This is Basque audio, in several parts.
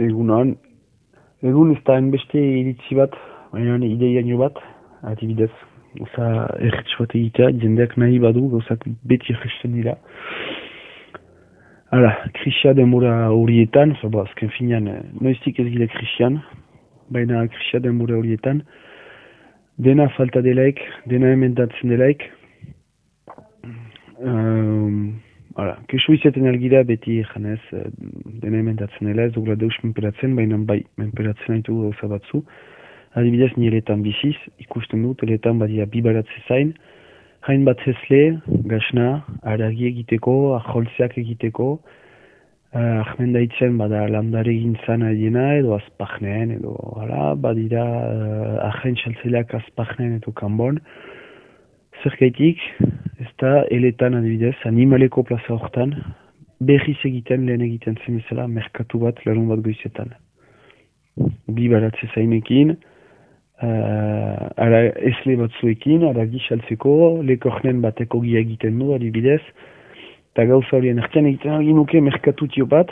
Egunon, egun ez da enbeste iritzi bat, baina ideiaino bat, adibidez. Oza, erretz bat egitea, jendeak nahi badu, gozak beti erresten dira. Hala, krisia denbora horietan, zaba, azken finean, eh, noiztik ez gile krisian, baina krisia denbora horietan, dena falta delaik, dena emendatzen delaik, um, Hala, kesu izaten algira beti janez, eh, dena emendatzen dela, ez dugula deus menperatzen, baina bai, menperatzen haitu gauza batzu. Adibidez, niretan biziz, ikusten dut, eletan badia bibaratze zain, hain bat zezle, gasna, aragi egiteko, aholtzeak egiteko, uh, ahmen daitzen, bada landare gintzan adiena, edo azpahnen, edo, hala, badira, uh, ahen txaltzeleak azpahnen edo kanbon, Zerkaitik, ez da eletan adibidez, animaleko plaza horretan, berriz egiten lehen egiten zen bezala merkatu bat larun bat goizetan. Bi baratze zainekin, uh, ara esle batzuekin, ara gixaltzeko, lekornen bateko gia egiten du adibidez, eta gauza horien ertean egiten agin nuke merkatu bat,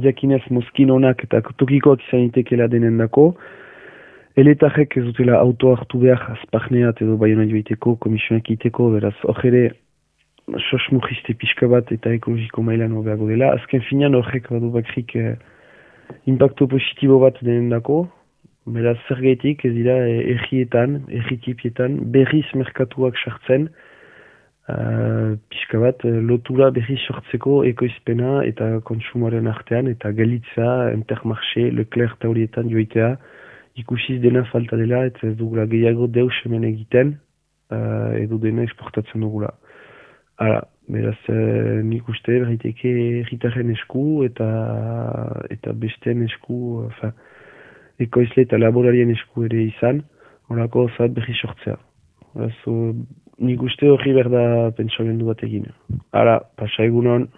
jakinez moskin honak eta tokikoak izan itekela denen dako, Eletarrek ez dutela auto hartu behar azpahneat edo baionan joiteko, komisionak iteko, beraz, hor ere, sos mugiste pixka bat eta ekologiko mailan hobeago dela. Azken finan horrek badu bakrik eh, impacto positibo bat denen dako, beraz, zer gaitik ez dira eh, errietan, erritipietan, berriz merkatuak sartzen, Uh, pixka bat, eh, lotura berri sortzeko ekoizpena eta kontsumoaren artean eta galitza, intermarche, leclerc taurietan joitea, ikusiz dena falta dela, eta ez dugula gehiago deus hemen egiten, uh, edo dena esportatzen dugula. Hala, beraz, uh, nik uste berriteke erritaren esku eta eta beste esku, uh, ekoizle eta laborarien esku ere izan, horako zat berri sortzea. Beraz, uh, nik uste horri berda pentsamendu bat egin. Hala, pasa egunon.